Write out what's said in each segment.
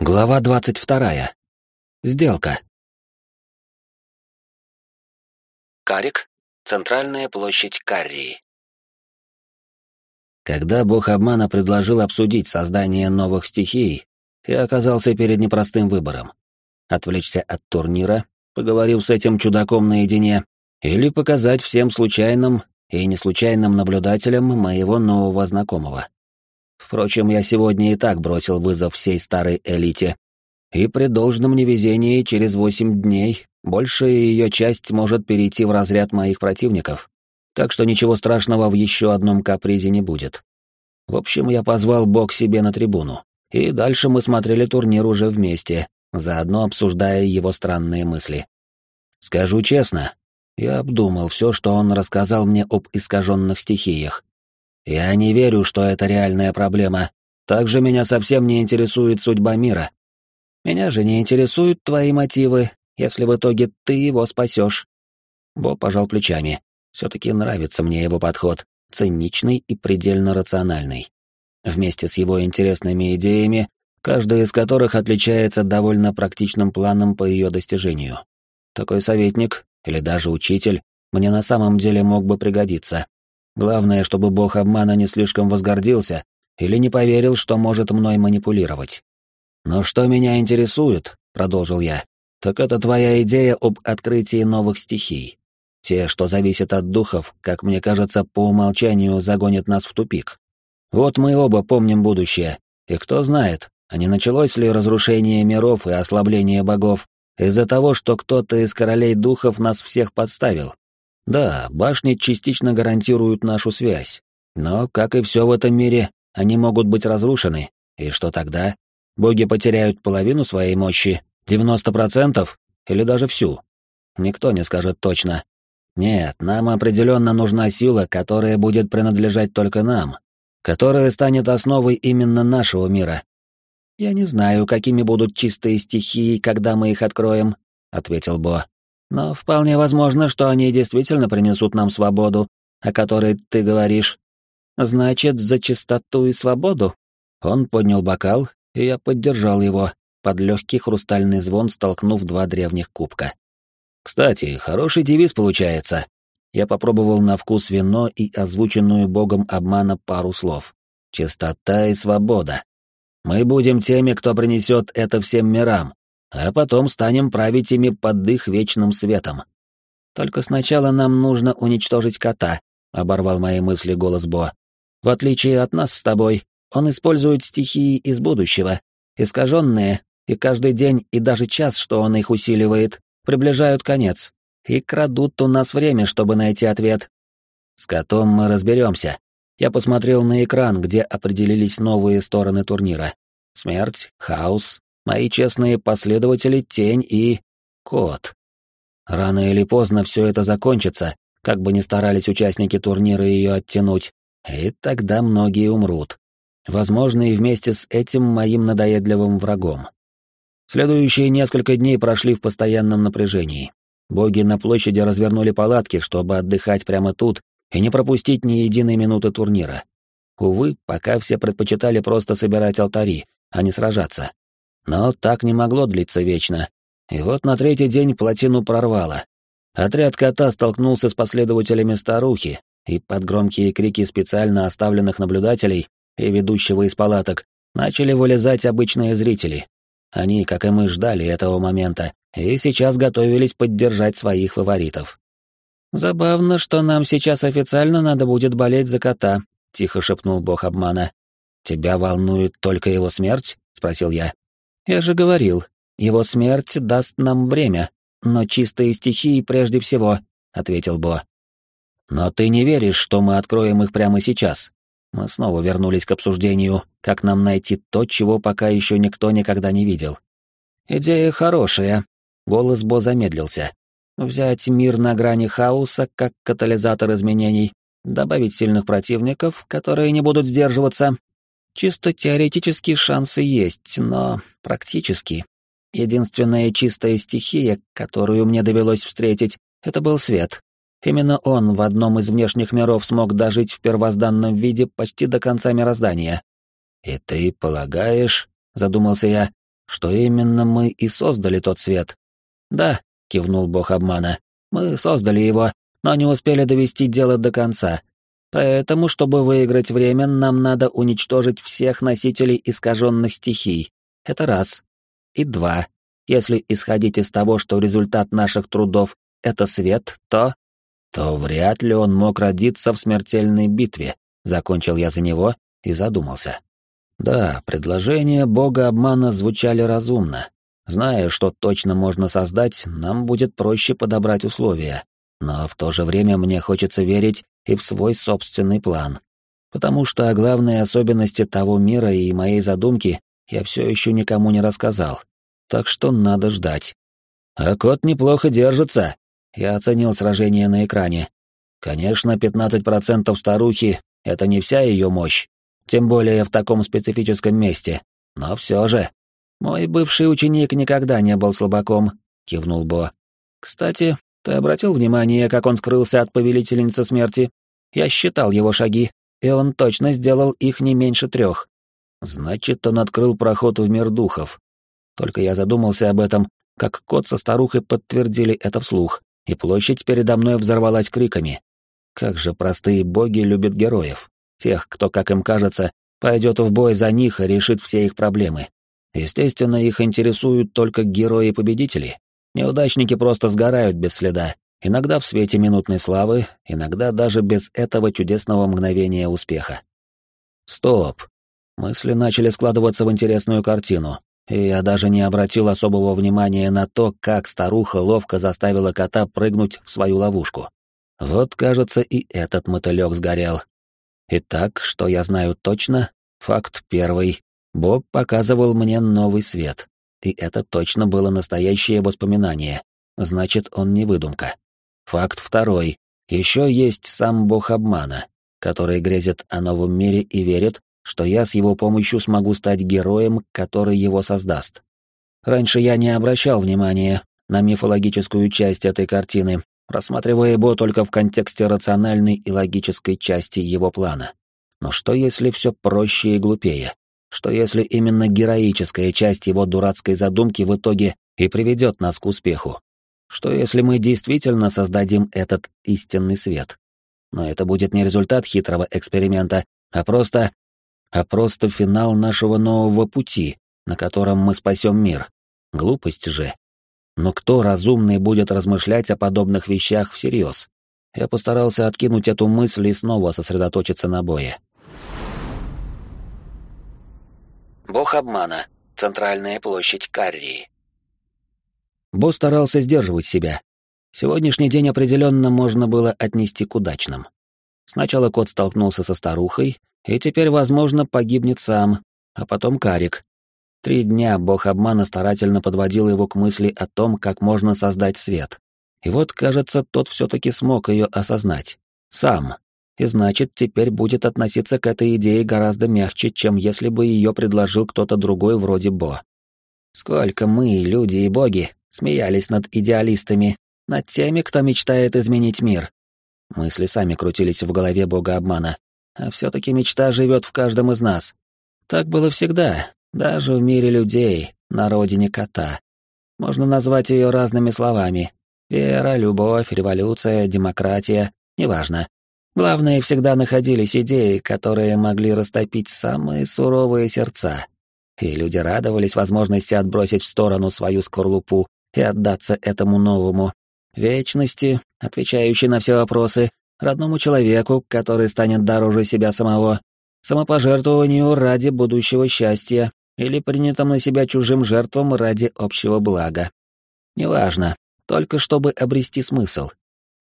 Глава двадцать вторая. Сделка. Карик. Центральная площадь Каррии. Когда бог обмана предложил обсудить создание новых стихий, я оказался перед непростым выбором. Отвлечься от турнира, поговорив с этим чудаком наедине, или показать всем случайным и неслучайным наблюдателям моего нового знакомого. Впрочем, я сегодня и так бросил вызов всей старой элите. И при должном невезении через восемь дней большая ее часть может перейти в разряд моих противников. Так что ничего страшного в еще одном капризе не будет. В общем, я позвал Бог себе на трибуну. И дальше мы смотрели турнир уже вместе, заодно обсуждая его странные мысли. Скажу честно, я обдумал все, что он рассказал мне об искаженных стихиях, я не верю, что это реальная проблема. Также меня совсем не интересует судьба мира. Меня же не интересуют твои мотивы, если в итоге ты его спасешь. Бо пожал плечами. Все-таки нравится мне его подход, циничный и предельно рациональный. Вместе с его интересными идеями, каждая из которых отличается довольно практичным планом по ее достижению. Такой советник, или даже учитель, мне на самом деле мог бы пригодиться. Главное, чтобы бог обмана не слишком возгордился или не поверил, что может мной манипулировать. «Но что меня интересует», — продолжил я, — «так это твоя идея об открытии новых стихий. Те, что зависят от духов, как мне кажется, по умолчанию загонят нас в тупик. Вот мы оба помним будущее, и кто знает, а не началось ли разрушение миров и ослабление богов из-за того, что кто-то из королей духов нас всех подставил, да, башни частично гарантируют нашу связь, но, как и все в этом мире, они могут быть разрушены, и что тогда? Боги потеряют половину своей мощи, 90% или даже всю? Никто не скажет точно. Нет, нам определенно нужна сила, которая будет принадлежать только нам, которая станет основой именно нашего мира. Я не знаю, какими будут чистые стихии, когда мы их откроем, ответил Бо. Но вполне возможно, что они действительно принесут нам свободу, о которой ты говоришь. Значит, за чистоту и свободу? Он поднял бокал, и я поддержал его, под легкий хрустальный звон столкнув два древних кубка. Кстати, хороший девиз получается. Я попробовал на вкус вино и озвученную богом обмана пару слов. Чистота и свобода. Мы будем теми, кто принесет это всем мирам, а потом станем править ими под их вечным светом. Только сначала нам нужно уничтожить кота, оборвал мои мысли голос Бо. В отличие от нас с тобой, он использует стихии из будущего, искаженные, и каждый день и даже час, что он их усиливает, приближают конец, и крадут у нас время, чтобы найти ответ. С котом мы разберемся. Я посмотрел на экран, где определились новые стороны турнира. Смерть, хаос, мои честные последователи Тень и... Кот. Рано или поздно все это закончится, как бы ни старались участники турнира ее оттянуть, и тогда многие умрут. Возможно, и вместе с этим моим надоедливым врагом. Следующие несколько дней прошли в постоянном напряжении. Боги на площади развернули палатки, чтобы отдыхать прямо тут и не пропустить ни единой минуты турнира. Увы, пока все предпочитали просто собирать алтари, а не сражаться. Но так не могло длиться вечно. И вот на третий день плотину прорвало. Отряд кота столкнулся с последователями старухи, и под громкие крики специально оставленных наблюдателей и ведущего из палаток начали вылезать обычные зрители. Они, как и мы, ждали этого момента и сейчас готовились поддержать своих фаворитов. «Забавно, что нам сейчас официально надо будет болеть за кота», — тихо шепнул бог обмана. «Тебя волнует только его смерть?» — спросил я. Я же говорил, его смерть даст нам время, но чистые стихии прежде всего, ответил Бо. Но ты не веришь, что мы откроем их прямо сейчас? Мы снова вернулись к обсуждению, как нам найти то, чего пока еще никто никогда не видел. Идея хорошая. Голос Бо замедлился. Взять мир на грани хаоса как катализатор изменений, добавить сильных противников, которые не будут сдерживаться, Чисто теоретически шансы есть, но практически. Единственная чистая стихия, которую мне довелось встретить, это был свет. Именно он в одном из внешних миров смог дожить в первозданном виде почти до конца мироздания. «И ты полагаешь, — задумался я, — что именно мы и создали тот свет. Да, кивнул бог обмана. Мы создали его, но не успели довести дело до конца. Поэтому, чтобы выиграть время, нам надо уничтожить всех носителей искаженных стихий. Это раз. И два. Если исходить из того, что результат наших трудов — это свет, то... То вряд ли он мог родиться в смертельной битве, закончил я за него и задумался. Да, предложения бога обмана звучали разумно. Зная, что точно можно создать, нам будет проще подобрать условия. Но в то же время мне хочется верить и в свой собственный план. Потому что о главной особенности того мира и моей задумки я все еще никому не рассказал. Так что надо ждать. А кот неплохо держится. Я оценил сражение на экране. Конечно, 15% старухи — это не вся ее мощь, тем более в таком специфическом месте. Но все же. Мой бывший ученик никогда не был слабаком, кивнул Бо. Кстати, ты обратил внимание, как он скрылся от повелительницы смерти? Я считал его шаги, и он точно сделал их не меньше трех. Значит, он открыл проход в мир духов. Только я задумался об этом, как кот со старухой подтвердили это вслух, и площадь передо мной взорвалась криками. Как же простые боги любят героев. Тех, кто, как им кажется, пойдет в бой за них и решит все их проблемы. Естественно, их интересуют только герои-победители. Неудачники просто сгорают без следа, иногда в свете минутной славы, иногда даже без этого чудесного мгновения успеха. Стоп. Мысли начали складываться в интересную картину, и я даже не обратил особого внимания на то, как старуха ловко заставила кота прыгнуть в свою ловушку. Вот, кажется, и этот мотылек сгорел. Итак, что я знаю точно? Факт первый. Боб показывал мне новый свет. И это точно было настоящее воспоминание. Значит, он не выдумка. Факт второй. Еще есть сам бог обмана, который грезит о новом мире и верит, что я с его помощью смогу стать героем, который его создаст. Раньше я не обращал внимания на мифологическую часть этой картины, рассматривая его только в контексте рациональной и логической части его плана. Но что если все проще и глупее? Что если именно героическая часть его дурацкой задумки в итоге и приведет нас к успеху? Что если мы действительно создадим этот истинный свет? Но это будет не результат хитрого эксперимента, а просто... а просто финал нашего нового пути, на котором мы спасем мир. Глупость же. Но кто разумный будет размышлять о подобных вещах всерьез? Я постарался откинуть эту мысль и снова сосредоточиться на бое. Бог обмана. Центральная площадь Каррии. Бо старался сдерживать себя. Сегодняшний день определенно можно было отнести к удачным. Сначала кот столкнулся со старухой, и теперь, возможно, погибнет сам, а потом Карик. Три дня бог обмана старательно подводил его к мысли о том, как можно создать свет. И вот, кажется, тот все-таки смог ее осознать. Сам и значит, теперь будет относиться к этой идее гораздо мягче, чем если бы ее предложил кто-то другой вроде Бо. Сколько мы, люди и боги, смеялись над идеалистами, над теми, кто мечтает изменить мир. Мысли сами крутились в голове бога обмана, а все-таки мечта живет в каждом из нас. Так было всегда, даже в мире людей, на родине кота. Можно назвать ее разными словами. Вера, любовь, революция, демократия, неважно. Главное, всегда находились идеи, которые могли растопить самые суровые сердца. И люди радовались возможности отбросить в сторону свою скорлупу и отдаться этому новому, вечности, отвечающей на все вопросы, родному человеку, который станет дороже себя самого, самопожертвованию ради будущего счастья или принятым на себя чужим жертвам ради общего блага. Неважно, только чтобы обрести смысл,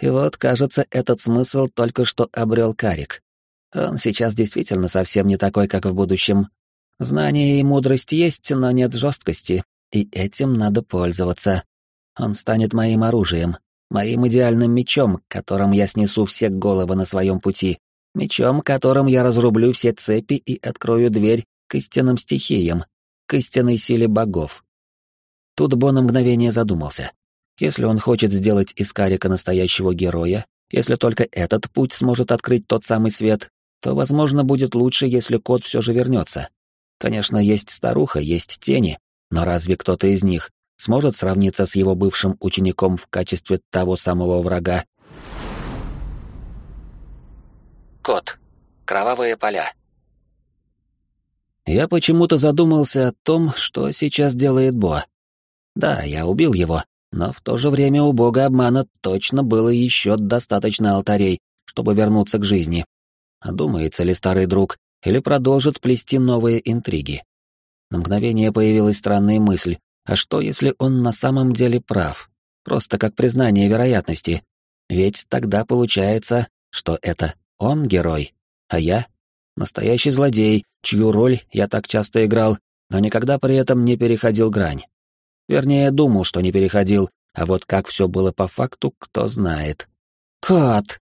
и вот, кажется, этот смысл только что обрел Карик. Он сейчас действительно совсем не такой, как в будущем. Знание и мудрость есть, но нет жесткости, и этим надо пользоваться. Он станет моим оружием, моим идеальным мечом, которым я снесу все головы на своем пути, мечом, которым я разрублю все цепи и открою дверь к истинным стихиям, к истинной силе богов. Тут Бо на мгновение задумался. Если он хочет сделать из Карика настоящего героя, если только этот путь сможет открыть тот самый свет, то, возможно, будет лучше, если кот все же вернется. Конечно, есть старуха, есть тени, Но разве кто-то из них сможет сравниться с его бывшим учеником в качестве того самого врага? Кот. Кровавые поля. Я почему-то задумался о том, что сейчас делает Бо. Да, я убил его, но в то же время у бога обмана точно было еще достаточно алтарей, чтобы вернуться к жизни. А думается ли старый друг, или продолжит плести новые интриги? На мгновение появилась странная мысль, а что, если он на самом деле прав? Просто как признание вероятности. Ведь тогда получается, что это он герой, а я — настоящий злодей, чью роль я так часто играл, но никогда при этом не переходил грань. Вернее, думал, что не переходил, а вот как все было по факту, кто знает. «Кот!»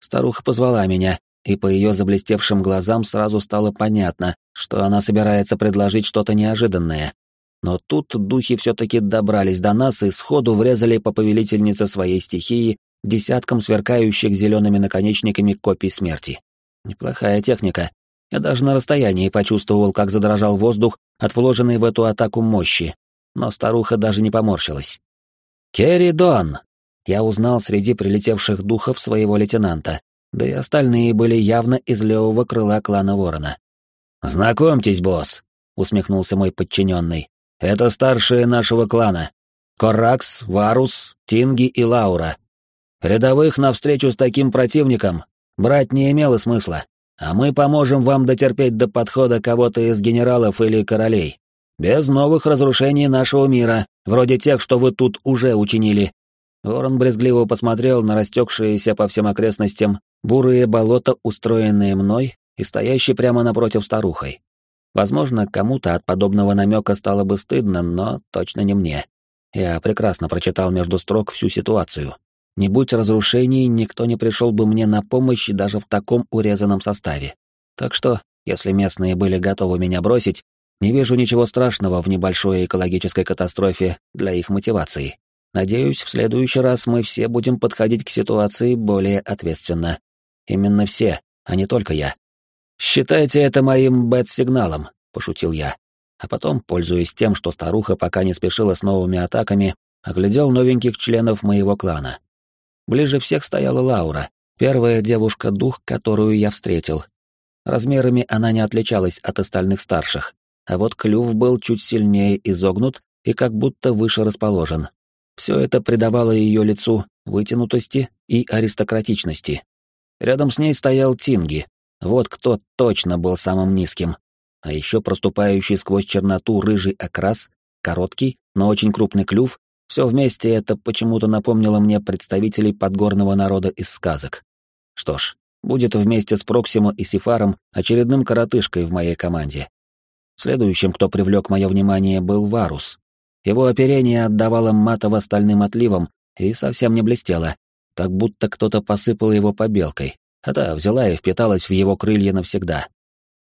Старуха позвала меня, и по ее заблестевшим глазам сразу стало понятно, что она собирается предложить что-то неожиданное. Но тут духи все-таки добрались до нас и сходу врезали по повелительнице своей стихии десяткам сверкающих зелеными наконечниками копий смерти. Неплохая техника. Я даже на расстоянии почувствовал, как задрожал воздух от вложенной в эту атаку мощи, но старуха даже не поморщилась. «Керри Дон!» Я узнал среди прилетевших духов своего лейтенанта, да и остальные были явно из левого крыла клана Ворона. «Знакомьтесь, босс», — усмехнулся мой подчиненный. «Это старшие нашего клана. Коракс, Варус, Тинги и Лаура. Рядовых навстречу с таким противником брать не имело смысла, а мы поможем вам дотерпеть до подхода кого-то из генералов или королей. Без новых разрушений нашего мира, вроде тех, что вы тут уже учинили». Ворон брезгливо посмотрел на растекшиеся по всем окрестностям бурые болота, устроенные мной и стоящие прямо напротив старухой. Возможно, кому-то от подобного намека стало бы стыдно, но точно не мне. Я прекрасно прочитал между строк всю ситуацию. Не будь разрушений, никто не пришел бы мне на помощь даже в таком урезанном составе. Так что, если местные были готовы меня бросить, не вижу ничего страшного в небольшой экологической катастрофе для их мотивации. Надеюсь, в следующий раз мы все будем подходить к ситуации более ответственно. Именно все, а не только я. «Считайте это моим бэт-сигналом», — пошутил я. А потом, пользуясь тем, что старуха пока не спешила с новыми атаками, оглядел новеньких членов моего клана. Ближе всех стояла Лаура, первая девушка-дух, которую я встретил. Размерами она не отличалась от остальных старших, а вот клюв был чуть сильнее изогнут и как будто выше расположен. Все это придавало ее лицу вытянутости и аристократичности. Рядом с ней стоял Тинги. Вот кто точно был самым низким. А еще проступающий сквозь черноту рыжий окрас, короткий, но очень крупный клюв, все вместе это почему-то напомнило мне представителей подгорного народа из сказок. Что ж, будет вместе с Проксимо и Сифаром очередным коротышкой в моей команде. Следующим, кто привлек мое внимание, был Варус. Его оперение отдавало матово-стальным отливом и совсем не блестело, как будто кто-то посыпал его побелкой, а та взяла и впиталась в его крылья навсегда.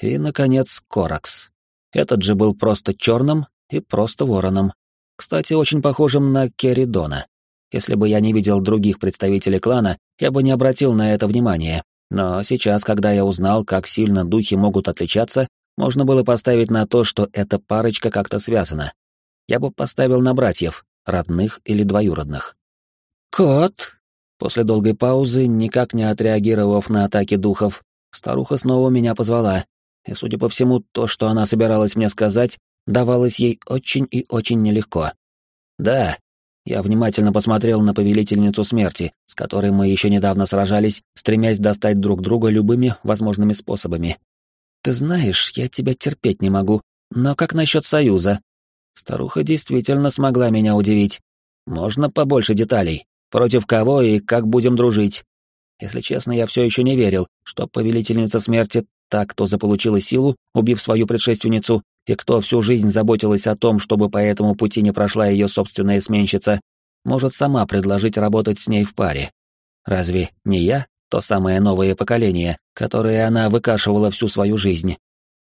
И, наконец, Коракс. Этот же был просто черным и просто вороном. Кстати, очень похожим на Керидона. Если бы я не видел других представителей клана, я бы не обратил на это внимания. Но сейчас, когда я узнал, как сильно духи могут отличаться, можно было поставить на то, что эта парочка как-то связана. Я бы поставил на братьев, родных или двоюродных. «Кот!» После долгой паузы, никак не отреагировав на атаки духов, старуха снова меня позвала, и, судя по всему, то, что она собиралась мне сказать, давалось ей очень и очень нелегко. «Да», я внимательно посмотрел на повелительницу смерти, с которой мы еще недавно сражались, стремясь достать друг друга любыми возможными способами. «Ты знаешь, я тебя терпеть не могу, но как насчет союза?» Старуха действительно смогла меня удивить. «Можно побольше деталей?» Против кого и как будем дружить? Если честно, я все еще не верил, что повелительница смерти, та, кто заполучила силу, убив свою предшественницу, и кто всю жизнь заботилась о том, чтобы по этому пути не прошла ее собственная сменщица, может сама предложить работать с ней в паре. Разве не я, то самое новое поколение, которое она выкашивала всю свою жизнь?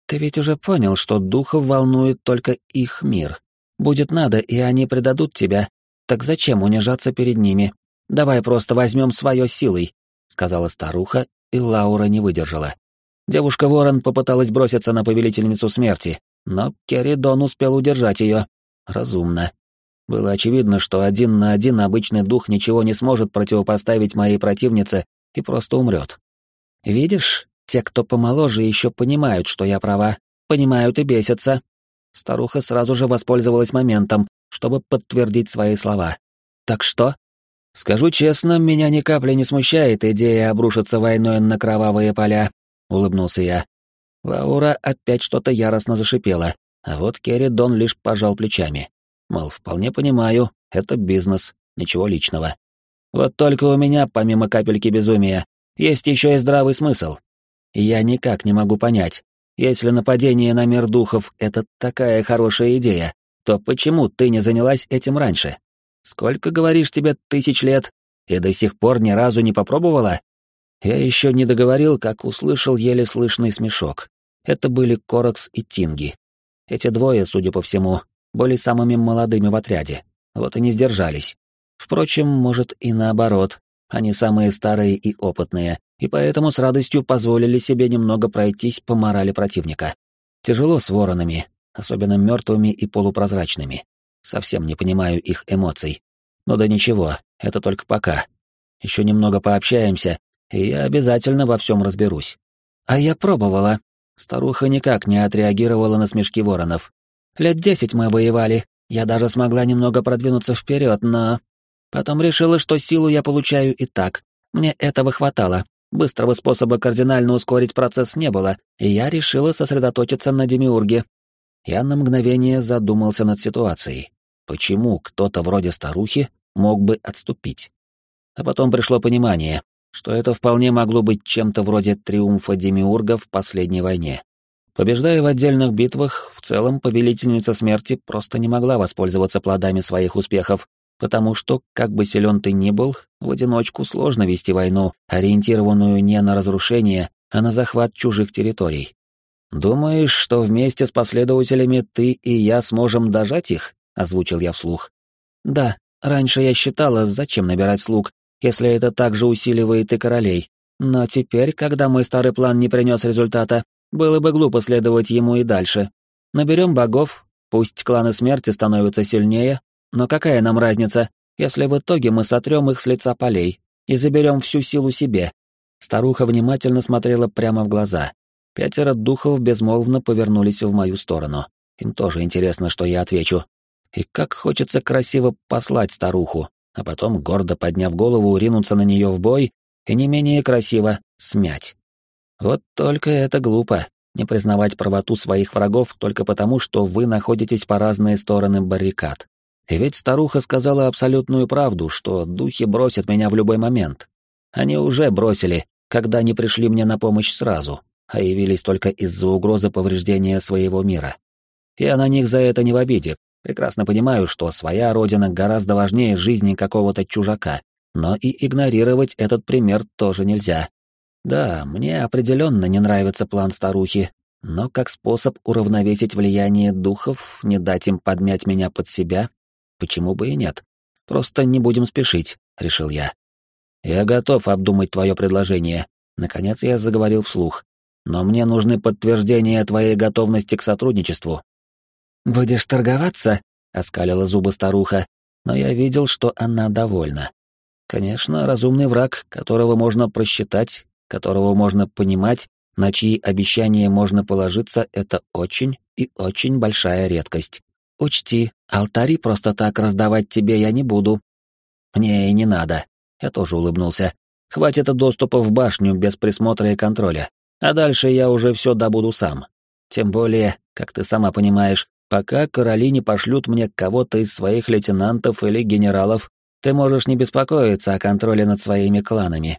Ты ведь уже понял, что духов волнует только их мир. Будет надо, и они предадут тебя, так зачем унижаться перед ними? Давай просто возьмем свое силой, сказала старуха, и Лаура не выдержала. Девушка-ворон попыталась броситься на повелительницу смерти, но Керридон успел удержать ее. Разумно. Было очевидно, что один на один обычный дух ничего не сможет противопоставить моей противнице и просто умрет. Видишь, те, кто помоложе, еще понимают, что я права, понимают и бесятся. Старуха сразу же воспользовалась моментом, чтобы подтвердить свои слова. Так что? Скажу честно, меня ни капли не смущает идея обрушиться войной на кровавые поля, улыбнулся я. Лаура опять что-то яростно зашипела, а вот Керри Дон лишь пожал плечами. Мол, вполне понимаю, это бизнес, ничего личного. Вот только у меня, помимо капельки безумия, есть еще и здравый смысл. Я никак не могу понять, если нападение на мир духов — это такая хорошая идея, то почему ты не занялась этим раньше? Сколько, говоришь, тебе тысяч лет, и до сих пор ни разу не попробовала? Я еще не договорил, как услышал еле слышный смешок. Это были Коракс и Тинги. Эти двое, судя по всему, были самыми молодыми в отряде, вот и не сдержались. Впрочем, может и наоборот, они самые старые и опытные, и поэтому с радостью позволили себе немного пройтись по морали противника. Тяжело с воронами, особенно мертвыми и полупрозрачными. Совсем не понимаю их эмоций. Но да ничего, это только пока. Еще немного пообщаемся, и я обязательно во всем разберусь. А я пробовала. Старуха никак не отреагировала на смешки воронов. Лет десять мы воевали, я даже смогла немного продвинуться вперед, но... Потом решила, что силу я получаю и так. Мне этого хватало. Быстрого способа кардинально ускорить процесс не было, и я решила сосредоточиться на демиурге. Я на мгновение задумался над ситуацией почему кто-то вроде старухи мог бы отступить. А потом пришло понимание, что это вполне могло быть чем-то вроде триумфа Демиурга в последней войне. Побеждая в отдельных битвах, в целом Повелительница Смерти просто не могла воспользоваться плодами своих успехов, потому что, как бы силен ты ни был, в одиночку сложно вести войну, ориентированную не на разрушение, а на захват чужих территорий. Думаешь, что вместе с последователями ты и я сможем дожать их? — озвучил я вслух. «Да, раньше я считала, зачем набирать слуг, если это также усиливает и королей. Но теперь, когда мой старый план не принес результата, было бы глупо следовать ему и дальше. Наберем богов, пусть кланы смерти становятся сильнее, но какая нам разница, если в итоге мы сотрем их с лица полей и заберем всю силу себе?» Старуха внимательно смотрела прямо в глаза. Пятеро духов безмолвно повернулись в мою сторону. Им тоже интересно, что я отвечу. И как хочется красиво послать старуху, а потом, гордо подняв голову, ринуться на нее в бой и не менее красиво смять. Вот только это глупо, не признавать правоту своих врагов только потому, что вы находитесь по разные стороны баррикад. И ведь старуха сказала абсолютную правду, что духи бросят меня в любой момент. Они уже бросили, когда не пришли мне на помощь сразу, а явились только из-за угрозы повреждения своего мира. Я на них за это не в обиде, Прекрасно понимаю, что своя родина гораздо важнее жизни какого-то чужака, но и игнорировать этот пример тоже нельзя. Да, мне определенно не нравится план старухи, но как способ уравновесить влияние духов, не дать им подмять меня под себя, почему бы и нет? Просто не будем спешить, решил я. Я готов обдумать твое предложение. Наконец я заговорил вслух. Но мне нужны подтверждения твоей готовности к сотрудничеству. «Будешь торговаться?» — оскалила зубы старуха, но я видел, что она довольна. Конечно, разумный враг, которого можно просчитать, которого можно понимать, на чьи обещания можно положиться, это очень и очень большая редкость. Учти, алтари просто так раздавать тебе я не буду. Мне и не надо. Я тоже улыбнулся. Хватит доступа в башню без присмотра и контроля. А дальше я уже все добуду сам. Тем более, как ты сама понимаешь, Пока короли не пошлют мне кого-то из своих лейтенантов или генералов, ты можешь не беспокоиться о контроле над своими кланами.